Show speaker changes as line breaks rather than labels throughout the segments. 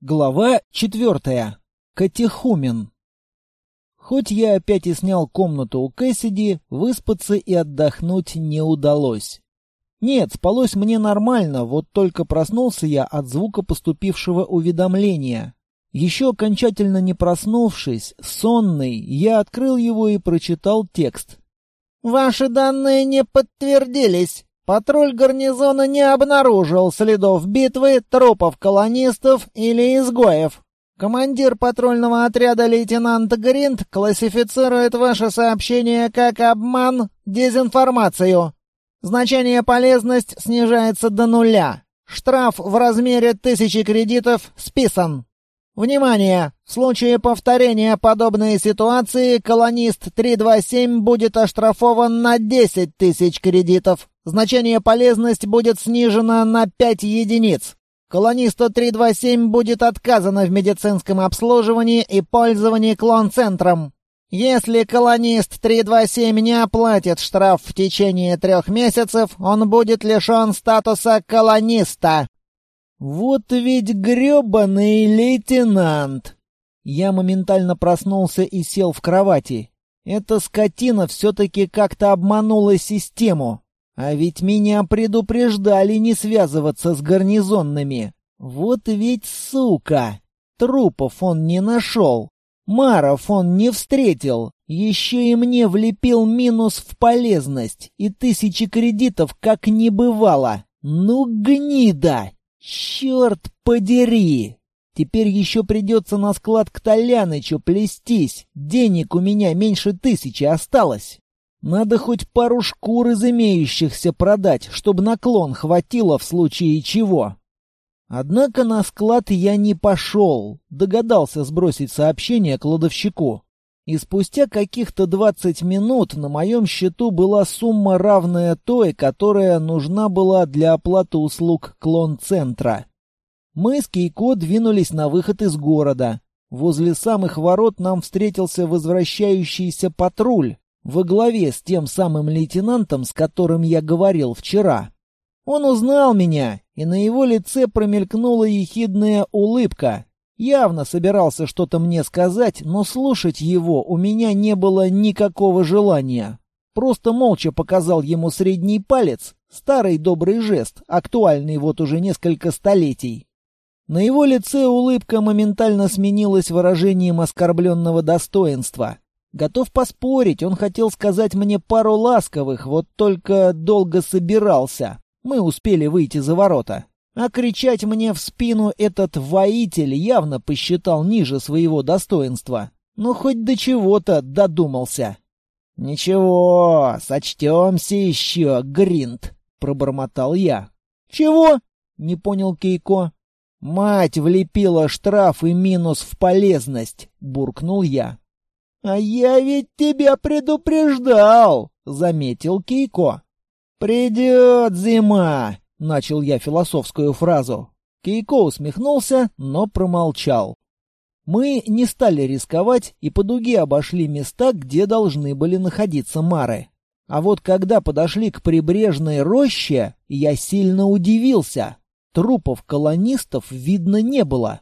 Глава четвертая. Катехумен. Хоть я опять и снял комнату у Кэссиди, выспаться и отдохнуть не удалось. Нет, спалось мне нормально, вот только проснулся я от звука поступившего уведомления. Еще окончательно не проснувшись, сонный, я открыл его и прочитал текст.
«Ваши данные не подтвердились. Патруль гарнизона не обнаружил следов битвы, трупов колонистов или изгоев. Командир патрульного отряда лейтенант Гринт классифицирует ваше сообщение как обман, дезинформацию. Значение полезность снижается до нуля. Штраф в размере тысячи кредитов списан. Внимание! В случае повторения подобной ситуации колонист 327 будет оштрафован на 10 тысяч кредитов. Значение полезность будет снижено на 5 единиц. Колонисту 327 будет отказано в медицинском обслуживании и пользовании клон-центром. Если колонист 327 не оплатит штраф в течение трех месяцев, он будет лишен статуса колониста.
Вот ведь грёбаный лейтенант! Я моментально проснулся и сел в кровати. Эта скотина все-таки как-то обманула систему. А ведь меня предупреждали не связываться с гарнизонными. Вот ведь сука! Трупов он не нашел. Маров он не встретил. Еще и мне влепил минус в полезность. И тысячи кредитов как не бывало. Ну, гнида! «Черт подери! Теперь еще придется на склад к Толянычу плестись. Денег у меня меньше тысячи осталось. Надо хоть пару шкур из имеющихся продать, чтобы наклон хватило в случае чего». Однако на склад я не пошел, догадался сбросить сообщение кладовщику. И спустя каких-то двадцать минут на моем счету была сумма, равная той, которая нужна была для оплаты услуг клон-центра. Мы с Кейко двинулись на выход из города. Возле самых ворот нам встретился возвращающийся патруль во главе с тем самым лейтенантом, с которым я говорил вчера. Он узнал меня, и на его лице промелькнула ехидная улыбка. Явно собирался что-то мне сказать, но слушать его у меня не было никакого желания. Просто молча показал ему средний палец, старый добрый жест, актуальный вот уже несколько столетий. На его лице улыбка моментально сменилась выражением оскорбленного достоинства. Готов поспорить, он хотел сказать мне пару ласковых, вот только долго собирался. Мы успели выйти за ворота. А кричать мне в спину этот воитель явно посчитал ниже своего достоинства. Но хоть до чего-то додумался. «Ничего, сочтемся еще, Гринт», — пробормотал я. «Чего?» — не понял Кейко. «Мать влепила штраф и минус в полезность», — буркнул я. «А я ведь тебя предупреждал», — заметил Кейко. «Придет зима», — начал я философскую фразу. Кейко усмехнулся, но промолчал. Мы не стали рисковать и по дуге обошли места, где должны были находиться мары. А вот когда подошли к прибрежной роще, я сильно удивился. Трупов колонистов видно не было.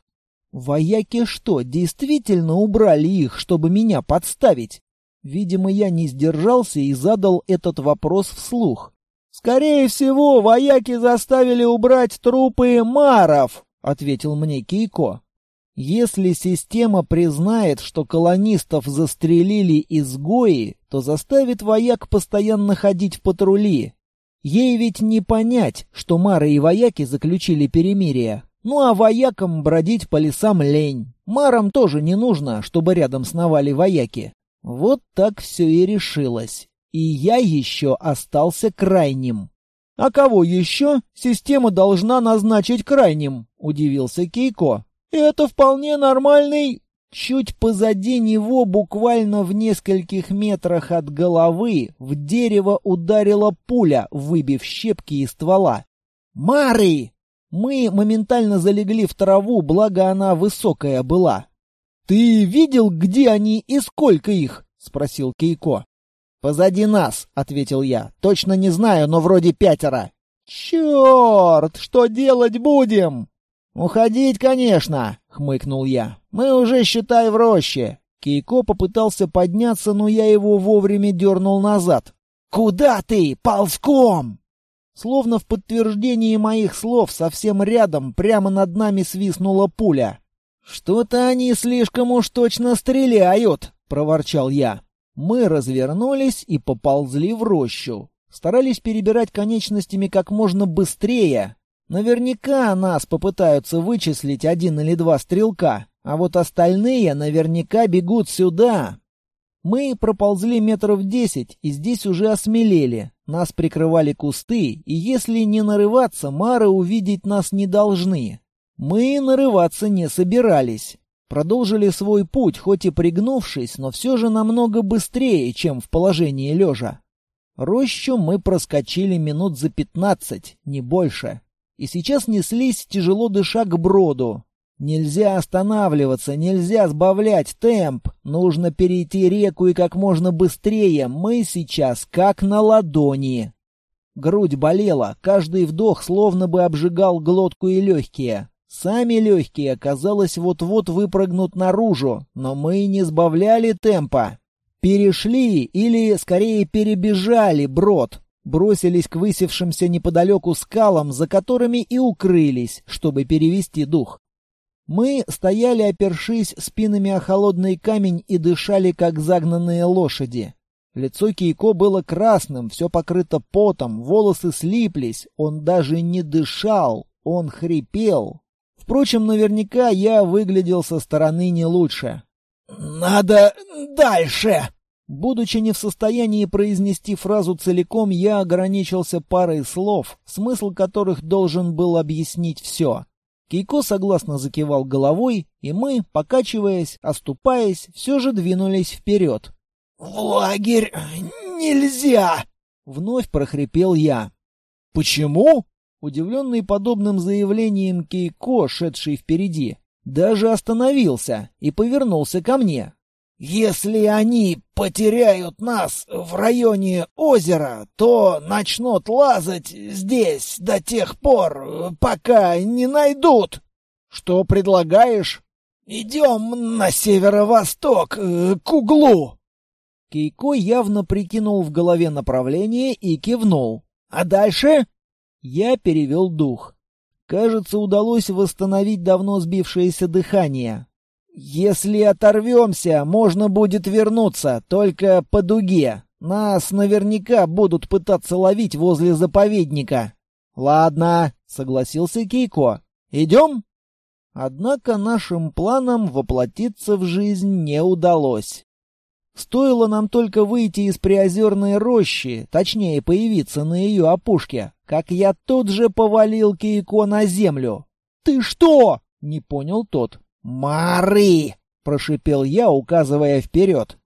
Вояки что, действительно убрали их, чтобы меня подставить? Видимо, я не сдержался и задал этот вопрос вслух. «Скорее всего, вояки заставили убрать трупы маров», — ответил мне Кейко. «Если система признает, что колонистов застрелили изгои, то заставит вояк постоянно ходить в патрули, Ей ведь не понять, что Мары и вояки заключили перемирие. Ну а воякам бродить по лесам лень. Марам тоже не нужно, чтобы рядом сновали вояки. Вот так все и решилось. И я еще остался крайним. «А кого еще система должна назначить крайним?» — удивился Кейко. «Это вполне нормальный Чуть позади него, буквально в нескольких метрах от головы, в дерево ударила пуля, выбив щепки из ствола. «Мары!» Мы моментально залегли в траву, благо она высокая была. «Ты видел, где они и сколько их?» — спросил Кейко. «Позади нас», — ответил я. «Точно не знаю, но вроде пятеро». «Черт! Что делать будем?» «Уходить, конечно!» — хмыкнул я. «Мы уже, считай, в роще!» Кейко попытался подняться, но я его вовремя дернул назад. «Куда ты? Ползком!» Словно в подтверждении моих слов, совсем рядом, прямо над нами свистнула пуля. «Что-то они слишком уж точно стреляют!» — проворчал я. Мы развернулись и поползли в рощу. Старались перебирать конечностями как можно быстрее. Наверняка нас попытаются вычислить один или два стрелка, а вот остальные наверняка бегут сюда. Мы проползли метров десять, и здесь уже осмелели. Нас прикрывали кусты, и если не нарываться, Мары увидеть нас не должны. Мы нарываться не собирались. Продолжили свой путь, хоть и пригнувшись, но все же намного быстрее, чем в положении лежа. Рощу мы проскочили минут за пятнадцать, не больше. И сейчас неслись, тяжело дыша к броду. Нельзя останавливаться, нельзя сбавлять темп. Нужно перейти реку и как можно быстрее. Мы сейчас как на ладони. Грудь болела, каждый вдох словно бы обжигал глотку и легкие. Сами легкие, казалось, вот-вот выпрыгнут наружу, но мы не сбавляли темпа. Перешли или, скорее, перебежали брод, бросились к высевшимся неподалеку скалам, за которыми и укрылись, чтобы перевести дух. Мы стояли, опершись спинами о холодный камень и дышали, как загнанные лошади. Лицо Кейко было красным, все покрыто потом, волосы слиплись, он даже не дышал, он хрипел. Впрочем, наверняка я выглядел со стороны не лучше. «Надо дальше!» Будучи не в состоянии произнести фразу целиком, я ограничился парой слов, смысл которых должен был объяснить все. Кейко согласно закивал головой, и мы, покачиваясь, оступаясь, все же двинулись вперед. «В лагерь нельзя!» — вновь прохрипел я. «Почему?» Удивленный подобным заявлением Кейко, шедший впереди, даже остановился и повернулся ко мне. «Если они потеряют нас в районе озера, то начнут лазать здесь до тех пор, пока не найдут. Что предлагаешь? Идем на северо-восток, э, к углу!» Кейко явно прикинул в голове направление и кивнул. «А дальше?» Я перевел дух. Кажется, удалось восстановить давно сбившееся дыхание. «Если оторвемся, можно будет вернуться, только по дуге. Нас наверняка будут пытаться ловить возле заповедника». «Ладно», — согласился Кейко. «Идем?» Однако нашим планам воплотиться в жизнь не удалось. Стоило нам только выйти из приозерной рощи, точнее появиться на ее опушке, как я тут же повалил Кейко на землю. «Ты что?» — не понял тот. «Мары!» — прошипел я, указывая вперед.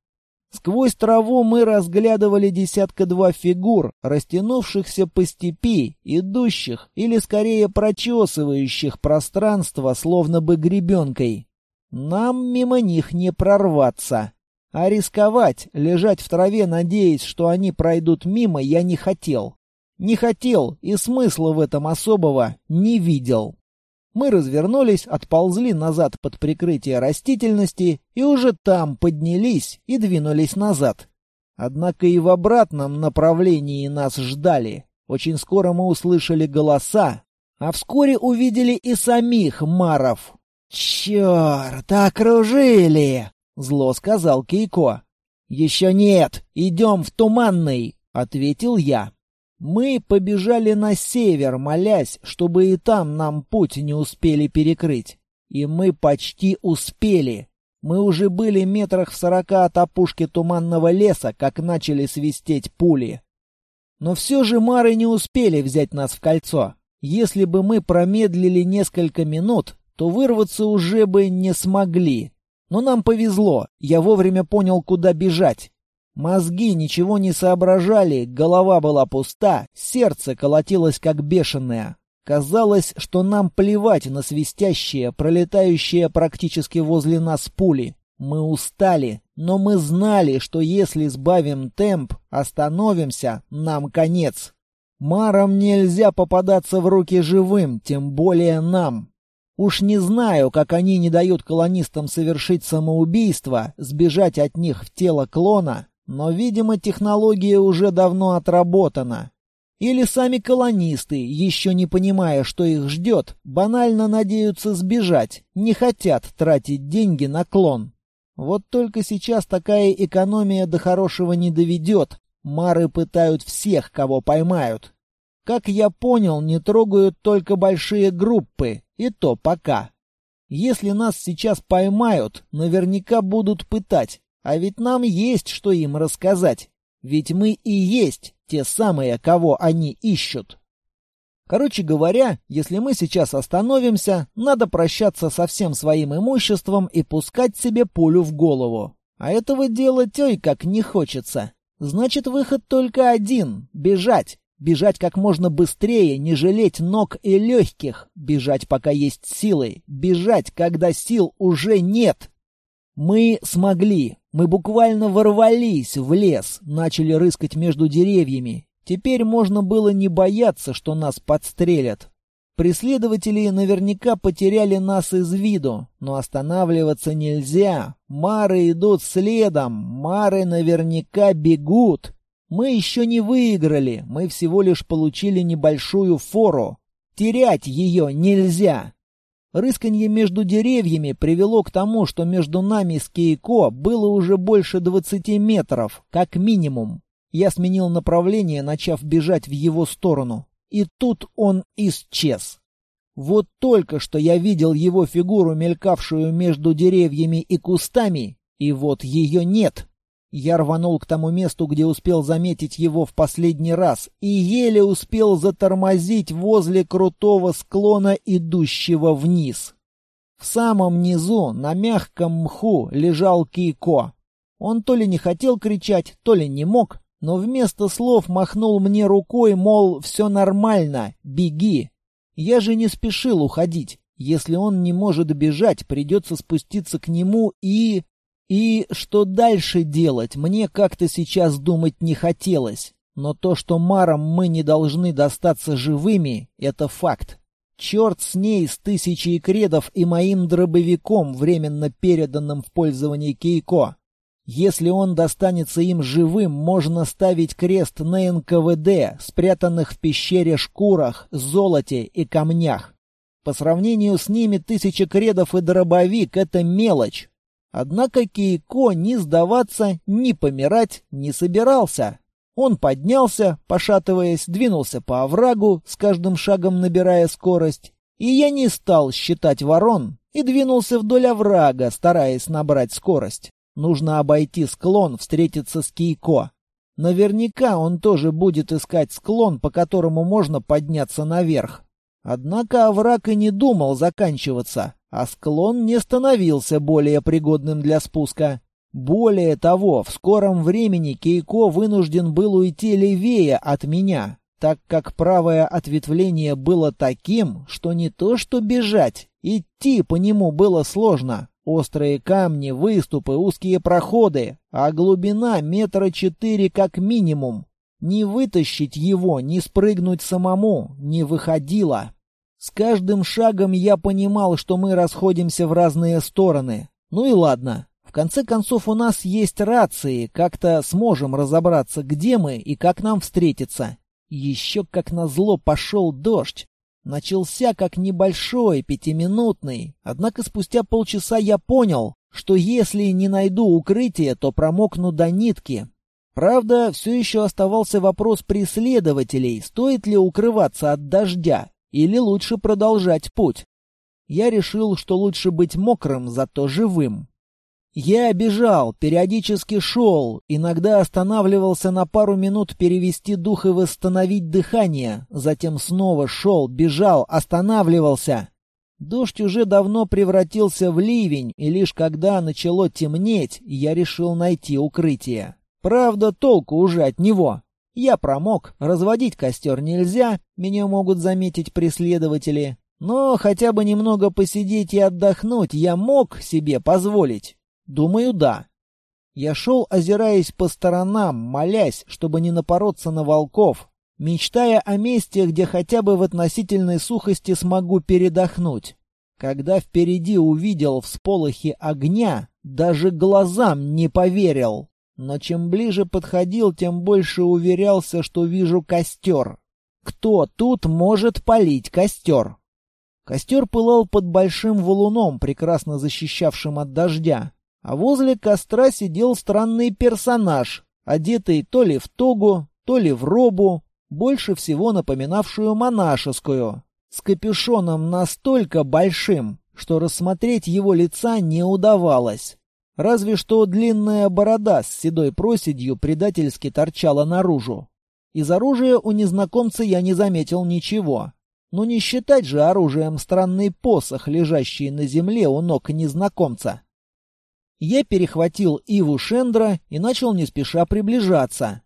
Сквозь траву мы разглядывали десятка-два фигур, растянувшихся по степи, идущих или скорее прочесывающих пространство, словно бы гребенкой. Нам мимо них не прорваться. А рисковать, лежать в траве, надеясь, что они пройдут мимо, я не хотел. Не хотел и смысла в этом особого не видел. Мы развернулись, отползли назад под прикрытие растительности и уже там поднялись и двинулись назад. Однако и в обратном направлении нас ждали. Очень скоро мы услышали голоса, а вскоре увидели и самих маров. «Черт, окружили!» — зло сказал Кейко. «Еще нет, идем в Туманный», — ответил я. Мы побежали на север, молясь, чтобы и там нам путь не успели перекрыть. И мы почти успели. Мы уже были метрах в сорока от опушки туманного леса, как начали свистеть пули. Но все же мары не успели взять нас в кольцо. Если бы мы промедлили несколько минут, то вырваться уже бы не смогли. Но нам повезло, я вовремя понял, куда бежать. Мозги ничего не соображали, голова была пуста, сердце колотилось как бешеное. Казалось, что нам плевать на свистящие, пролетающие практически возле нас пули. Мы устали, но мы знали, что если сбавим темп, остановимся, нам конец. Марам нельзя попадаться в руки живым, тем более нам. Уж не знаю, как они не дают колонистам совершить самоубийство, сбежать от них в тело клона, но, видимо, технология уже давно отработана. Или сами колонисты, еще не понимая, что их ждет, банально надеются сбежать, не хотят тратить деньги на клон. Вот только сейчас такая экономия до хорошего не доведет. Мары пытают всех, кого поймают. Как я понял, не трогают только большие группы, и то пока. Если нас сейчас поймают, наверняка будут пытать, а ведь нам есть что им рассказать. Ведь мы и есть те самые, кого они ищут. Короче говоря, если мы сейчас остановимся, надо прощаться со всем своим имуществом и пускать себе пулю в голову. А этого делать ой как не хочется. Значит, выход только один — бежать. Бежать как можно быстрее, не жалеть ног и легких. Бежать, пока есть силы. Бежать, когда сил уже нет. Мы смогли. Мы буквально ворвались в лес, начали рыскать между деревьями. Теперь можно было не бояться, что нас подстрелят. Преследователи наверняка потеряли нас из виду, но останавливаться нельзя. Мары идут следом, мары наверняка бегут. Мы еще не выиграли, мы всего лишь получили небольшую фору. Терять ее нельзя. Рысканье между деревьями привело к тому, что между нами с Кейко было уже больше двадцати метров, как минимум. Я сменил направление, начав бежать в его сторону. И тут он исчез. Вот только что я видел его фигуру, мелькавшую между деревьями и кустами, и вот ее нет. Я рванул к тому месту, где успел заметить его в последний раз, и еле успел затормозить возле крутого склона, идущего вниз. В самом низу, на мягком мху, лежал Кейко. Он то ли не хотел кричать, то ли не мог, но вместо слов махнул мне рукой, мол, все нормально, беги. Я же не спешил уходить. Если он не может бежать, придется спуститься к нему и... И что дальше делать, мне как-то сейчас думать не хотелось. Но то, что Марам мы не должны достаться живыми, это факт. Черт с ней, с тысячей кредов и моим дробовиком, временно переданным в пользование Кейко. Если он достанется им живым, можно ставить крест на НКВД, спрятанных в пещере шкурах, золоте и камнях. По сравнению с ними тысяча кредов и дробовик — это мелочь. Однако Кейко ни сдаваться, ни помирать не собирался. Он поднялся, пошатываясь, двинулся по оврагу, с каждым шагом набирая скорость. И я не стал считать ворон и двинулся вдоль оврага, стараясь набрать скорость. Нужно обойти склон, встретиться с Кейко. Наверняка он тоже будет искать склон, по которому можно подняться наверх. Однако овраг и не думал заканчиваться а склон не становился более пригодным для спуска. Более того, в скором времени Кейко вынужден был уйти левее от меня, так как правое ответвление было таким, что не то что бежать, идти по нему было сложно. Острые камни, выступы, узкие проходы, а глубина метра четыре как минимум. Не вытащить его, не спрыгнуть самому не выходило. С каждым шагом я понимал, что мы расходимся в разные стороны. Ну и ладно. В конце концов, у нас есть рации, как-то сможем разобраться, где мы и как нам встретиться. Еще как назло пошел дождь. Начался как небольшой, пятиминутный. Однако спустя полчаса я понял, что если не найду укрытие, то промокну до нитки. Правда, все еще оставался вопрос преследователей, стоит ли укрываться от дождя или лучше продолжать путь? Я решил, что лучше быть мокрым, зато живым. Я бежал, периодически шел, иногда останавливался на пару минут перевести дух и восстановить дыхание, затем снова шел, бежал, останавливался. Дождь уже давно превратился в ливень, и лишь когда начало темнеть, я решил найти укрытие. Правда, толку уже от него. Я промок, разводить костер нельзя, меня могут заметить преследователи. Но хотя бы немного посидеть и отдохнуть я мог себе позволить. Думаю, да. Я шел, озираясь по сторонам, молясь, чтобы не напороться на волков, мечтая о месте, где хотя бы в относительной сухости смогу передохнуть. Когда впереди увидел всполохи огня, даже глазам не поверил. Но чем ближе подходил, тем больше уверялся, что вижу костер. Кто тут может полить костер? Костер пылал под большим валуном, прекрасно защищавшим от дождя. А возле костра сидел странный персонаж, одетый то ли в тогу, то ли в робу, больше всего напоминавшую монашескую, с капюшоном настолько большим, что рассмотреть его лица не удавалось. Разве что длинная борода с седой проседью предательски торчала наружу. Из оружия у незнакомца я не заметил ничего. Но не считать же оружием странный посох, лежащий на земле у ног незнакомца. Я перехватил Иву Шендра и начал не спеша приближаться.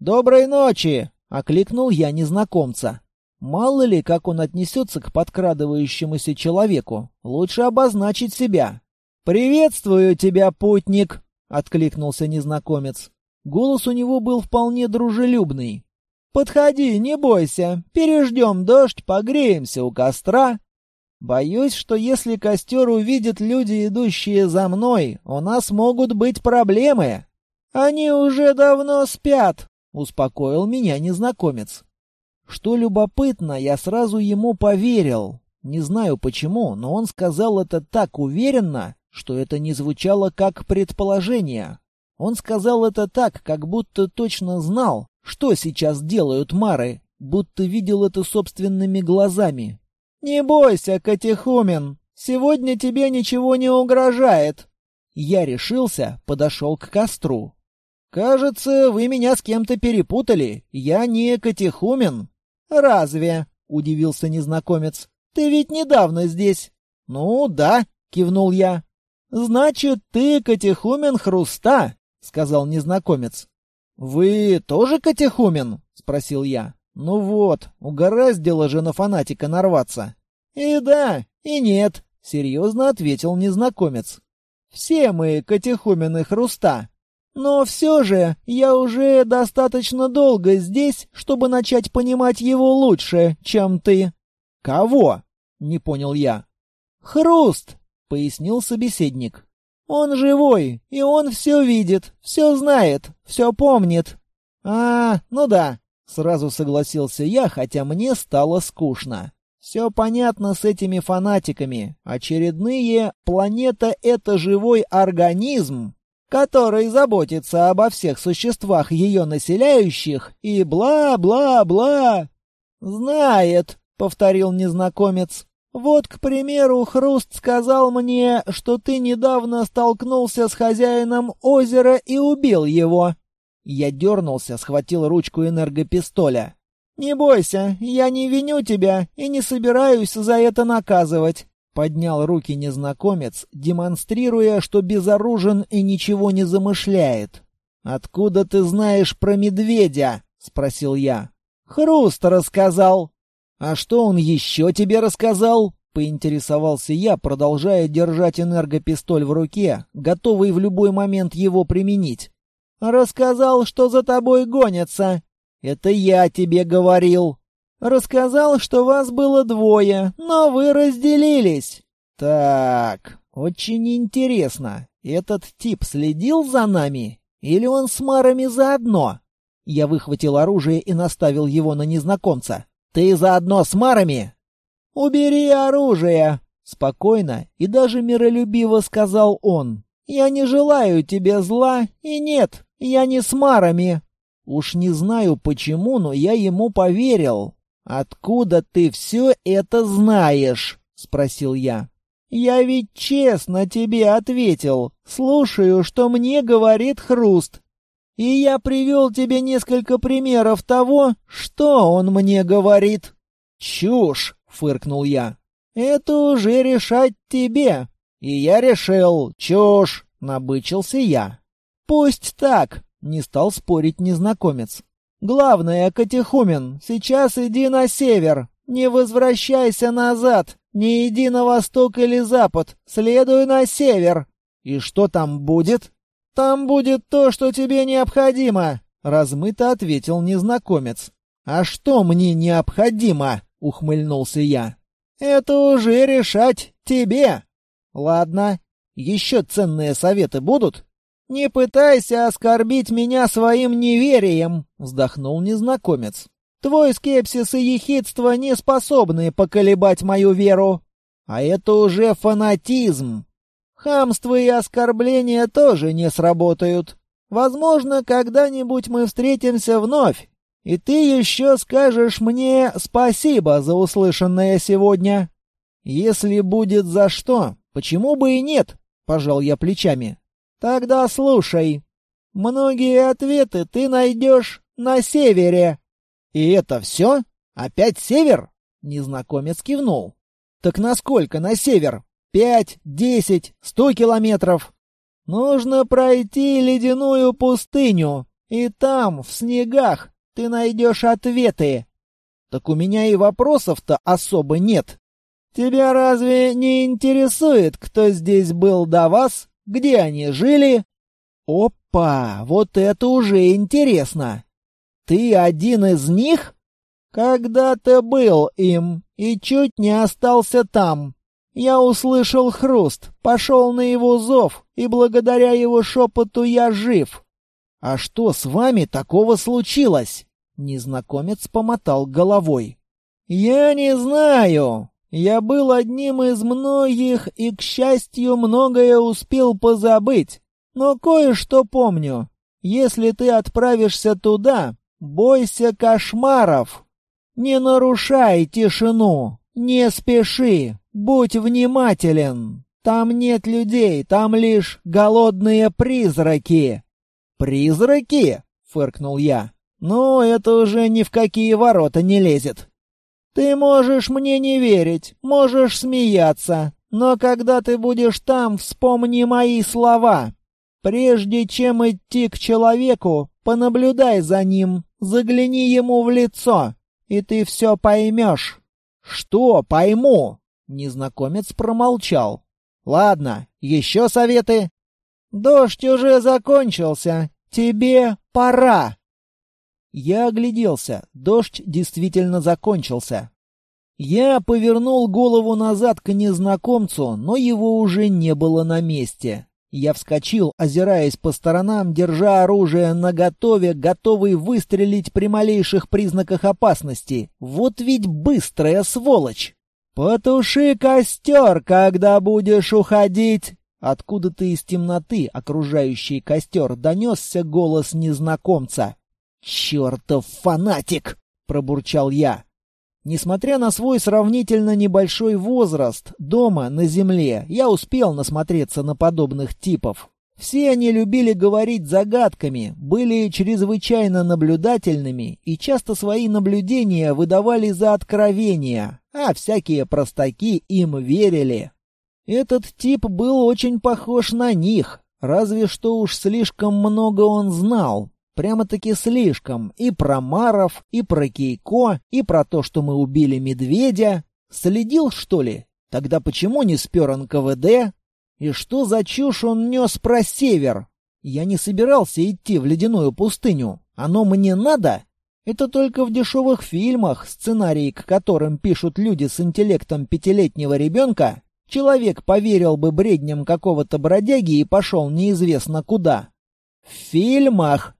«Доброй ночи!» — окликнул я незнакомца. Мало ли, как он отнесется к подкрадывающемуся человеку. Лучше обозначить себя. «Приветствую тебя, путник!» — откликнулся незнакомец. Голос у него был вполне дружелюбный. «Подходи, не бойся. Переждем дождь, погреемся у костра». «Боюсь, что если костер увидят люди, идущие за мной, у нас могут быть проблемы». «Они уже давно спят», — успокоил меня незнакомец. Что любопытно, я сразу ему поверил. Не знаю почему, но он сказал это так уверенно, что это не звучало как предположение. Он сказал это так, как будто точно знал, что сейчас делают мары, будто видел это собственными глазами. «Не бойся, Катехумен, сегодня тебе ничего не угрожает». Я решился, подошел к костру. «Кажется, вы меня с кем-то перепутали. Я не Катехумен». «Разве?» — удивился незнакомец. «Ты ведь недавно здесь». «Ну, да», — кивнул я. «Значит, ты Катехумен Хруста», — сказал незнакомец. «Вы тоже Катехумен?» — спросил я. «Ну вот, угораздило же на фанатика нарваться». «И да, и нет», — серьезно ответил незнакомец. «Все мы Катехумены Хруста. Но все же я уже достаточно долго здесь, чтобы начать понимать его лучше, чем ты. Кого? Не понял я. Хруст, пояснил собеседник. Он живой, и он все видит, все знает, все помнит. А, ну да, сразу согласился я, хотя мне стало скучно. Все понятно с этими фанатиками. Очередные «планета — это живой организм» который заботится обо всех существах ее населяющих и бла-бла-бла. «Знает», — повторил незнакомец. «Вот, к примеру, Хруст сказал мне, что ты недавно столкнулся с хозяином озера и убил его». Я дернулся, схватил ручку энергопистоля. «Не бойся, я не виню тебя и не собираюсь за это наказывать. Поднял руки незнакомец, демонстрируя, что безоружен и ничего не замышляет. «Откуда ты знаешь про медведя?» — спросил я. «Хруст рассказал». «А что он еще тебе рассказал?» — поинтересовался я, продолжая держать энергопистоль в руке, готовый в любой момент его применить. «Рассказал, что за тобой гонятся». «Это я тебе говорил». Рассказал, что вас было двое, но вы разделились. Так, очень интересно. Этот тип следил за нами? Или он с Марами заодно? Я выхватил оружие и наставил его на незнакомца. Ты заодно с Марами? Убери оружие, спокойно и даже миролюбиво сказал он. Я не желаю тебе зла, и нет, я не с Марами. Уж не знаю почему, но я ему поверил. «Откуда ты все это знаешь?» — спросил я. «Я ведь честно тебе ответил. Слушаю, что мне говорит Хруст. И я привел тебе несколько примеров того, что он мне говорит». «Чушь!» — фыркнул я. «Это уже решать тебе». «И я решил. Чушь!» — набычился я. «Пусть так!» — не стал спорить незнакомец. Главное, Катехумен, сейчас иди на север. Не возвращайся назад. Не иди на восток или запад. Следуй на север. И что там будет? Там будет то, что тебе необходимо, размыто ответил незнакомец. А что мне необходимо? ухмыльнулся я. Это уже решать тебе. Ладно, еще ценные советы будут? Не пытайся оскорбить меня своим неверием, вздохнул незнакомец. Твой скепсис и ехидство не способны поколебать мою веру. А это уже фанатизм. Хамство и оскорбления тоже не сработают. Возможно, когда-нибудь мы встретимся вновь, и ты еще скажешь мне спасибо за услышанное сегодня. Если будет за что, почему бы и нет? Пожал я плечами. Тогда слушай. Многие ответы ты найдешь на севере. И это все? Опять север? Незнакомец кивнул. Так насколько на север? Пять, десять, сто километров? Нужно пройти ледяную пустыню, и там, в снегах, ты найдешь ответы. Так у меня и вопросов-то особо нет. Тебя разве не интересует, кто здесь был до вас, где они жили? Опа, вот это уже интересно. Ты один из них? Когда-то был им и чуть не остался там. Я услышал хруст, пошел на его зов, и благодаря его шепоту я жив. А что с вами такого случилось? Незнакомец помотал головой. «Я не знаю. Я был одним из многих и, к счастью, многое успел позабыть. Но кое-что помню. Если ты отправишься туда, бойся кошмаров. Не нарушай тишину, не спеши, будь внимателен. Там нет людей, там лишь голодные призраки». «Призраки?» — фыркнул я. «Ну, это уже ни в какие ворота не лезет. Ты можешь мне не верить, можешь смеяться, но когда ты будешь там, вспомни мои слова. Прежде чем идти к человеку, понаблюдай за ним, загляни ему в лицо, и ты все поймешь». «Что пойму?» Незнакомец промолчал. «Ладно, еще советы?» «Дождь уже закончился. Тебе пора!» Я огляделся. Дождь действительно закончился. Я повернул голову назад к незнакомцу, но его уже не было на месте. Я вскочил, озираясь по сторонам, держа оружие наготове, готовый выстрелить при малейших признаках опасности. Вот ведь быстрая сволочь! «Потуши костер, когда будешь уходить!» Откуда-то из темноты, окружающий костер, донесся голос незнакомца. «Чертов фанатик!» — пробурчал я. Несмотря на свой сравнительно небольшой возраст, дома, на земле, я успел насмотреться на подобных типов. Все они любили говорить загадками, были чрезвычайно наблюдательными и часто свои наблюдения выдавали за откровения, а всякие простаки им верили. Этот тип был очень похож на них, разве что уж слишком много он знал, Прямо-таки слишком. И про Маров, и про Кейко, и про то, что мы убили медведя. Следил, что ли? Тогда почему не спер НКВД? И что за чушь он нес про север? Я не собирался идти в ледяную пустыню. Оно мне надо? Это только в дешевых фильмах, сценарии к которым пишут люди с интеллектом пятилетнего ребенка, человек поверил бы бредням какого-то бродяги и пошел неизвестно куда. В фильмах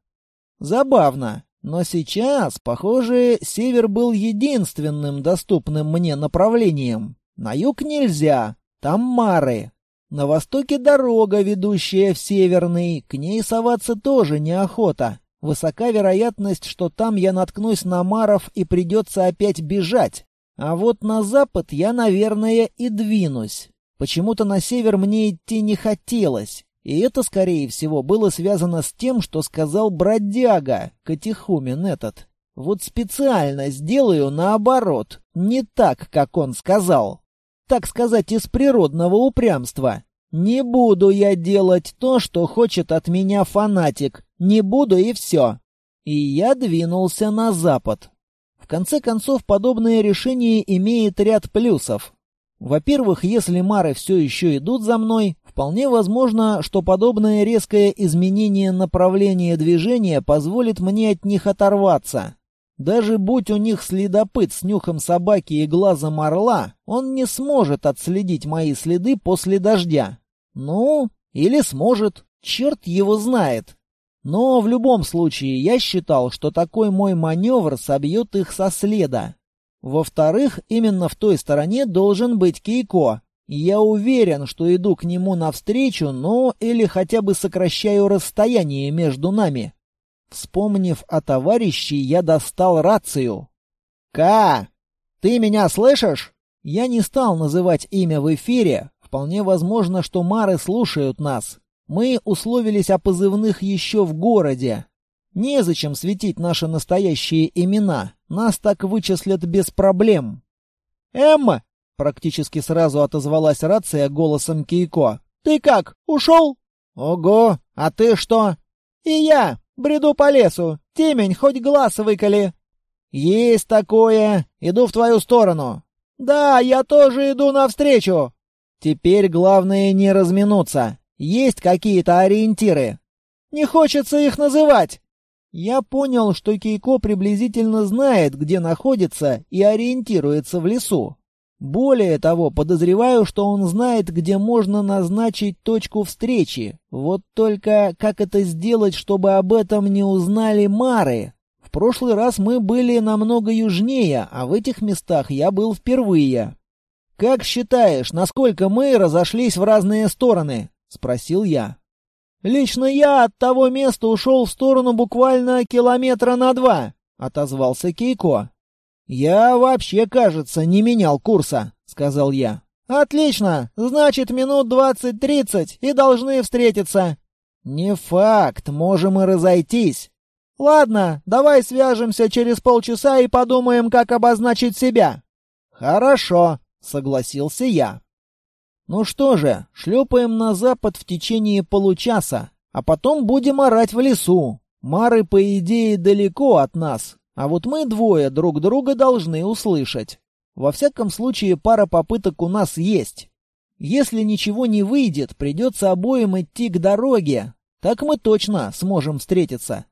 Забавно, но сейчас, похоже, север был единственным доступным мне направлением. На юг нельзя, там Мары. На востоке дорога, ведущая в Северный, к ней соваться тоже неохота. Высока вероятность, что там я наткнусь на Маров и придется опять бежать. А вот на запад я, наверное, и двинусь. Почему-то на север мне идти не хотелось. И это, скорее всего, было связано с тем, что сказал бродяга, Катехумен этот. Вот специально сделаю наоборот, не так, как он сказал. Так сказать, из природного упрямства. Не буду я делать то, что хочет от меня фанатик. Не буду и все. И я двинулся на запад. В конце концов, подобное решение имеет ряд плюсов. Во-первых, если мары все еще идут за мной, вполне возможно, что подобное резкое изменение направления движения позволит мне от них оторваться. Даже будь у них следопыт с нюхом собаки и глазом орла, он не сможет отследить мои следы после дождя. Ну, или сможет, черт его знает. Но в любом случае я считал, что такой мой маневр собьет их со следа. Во-вторых, именно в той стороне должен быть Кейко. Я уверен, что иду к нему навстречу, но или хотя бы сокращаю расстояние между нами. Вспомнив о товарище, я достал рацию. «Ка! Ты меня слышишь?» Я не стал называть имя в эфире. Вполне возможно, что мары слушают нас. Мы условились о позывных еще в городе. Незачем светить наши настоящие имена. Нас так вычислят без проблем. «Эмма!» — практически сразу отозвалась рация голосом Кейко. «Ты как, ушел?» «Ого! А ты что?» «И я! Бреду по лесу! Темень, хоть глаз выколи!» «Есть такое! Иду в твою сторону!» «Да, я тоже иду навстречу!» «Теперь главное не разминуться. Есть какие-то ориентиры?» «Не хочется их называть!» Я понял, что Кейко приблизительно знает, где находится и ориентируется в лесу. Более того, подозреваю, что он знает, где можно назначить точку встречи. Вот только как это сделать, чтобы об этом не узнали Мары? В прошлый раз мы были намного южнее, а в этих местах я был впервые. «Как считаешь, насколько мы разошлись в разные стороны?» — спросил я. «Лично я от того места ушел в сторону буквально километра на два», — отозвался Кейко. «Я вообще, кажется, не менял курса», — сказал я. «Отлично! Значит, минут двадцать-тридцать и должны встретиться». «Не факт, можем и разойтись». «Ладно, давай свяжемся через полчаса и подумаем, как обозначить себя». «Хорошо», — согласился я. Ну что же, шлепаем на запад в течение получаса, а потом будем орать в лесу. Мары, по идее, далеко от нас, а вот мы двое друг друга должны услышать. Во всяком случае, пара попыток у нас есть. Если ничего не выйдет, придется обоим идти к дороге. Так мы точно сможем встретиться.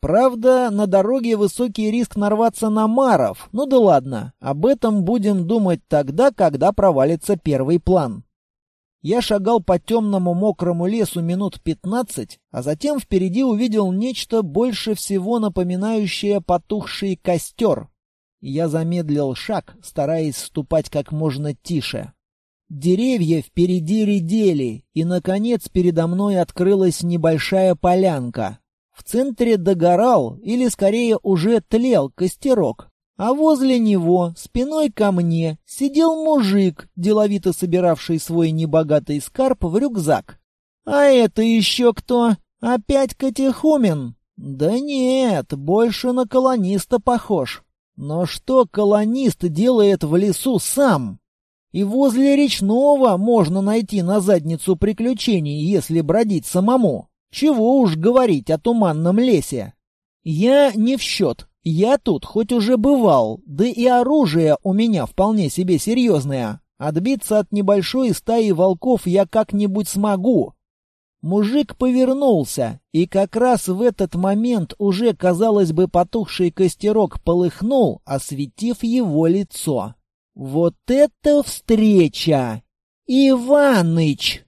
Правда, на дороге высокий риск нарваться на маров. Ну да ладно, об этом будем думать тогда, когда провалится первый план. Я шагал по темному мокрому лесу минут пятнадцать, а затем впереди увидел нечто больше всего напоминающее потухший костер. Я замедлил шаг, стараясь ступать как можно тише. Деревья впереди редели, и, наконец, передо мной открылась небольшая полянка. В центре догорал, или скорее уже тлел костерок, а возле него, спиной ко мне, сидел мужик, деловито собиравший свой небогатый скарб в рюкзак. «А это еще кто? Опять Катехумен?» «Да нет, больше на колониста похож. Но что колонист делает в лесу сам?» И возле речного можно найти на задницу приключений, если бродить самому. Чего уж говорить о туманном лесе. Я не в счет. Я тут хоть уже бывал, да и оружие у меня вполне себе серьезное. Отбиться от небольшой стаи волков я как-нибудь смогу. Мужик повернулся, и как раз в этот момент уже, казалось бы, потухший костерок полыхнул, осветив его лицо. Вот это встреча! Иваныч!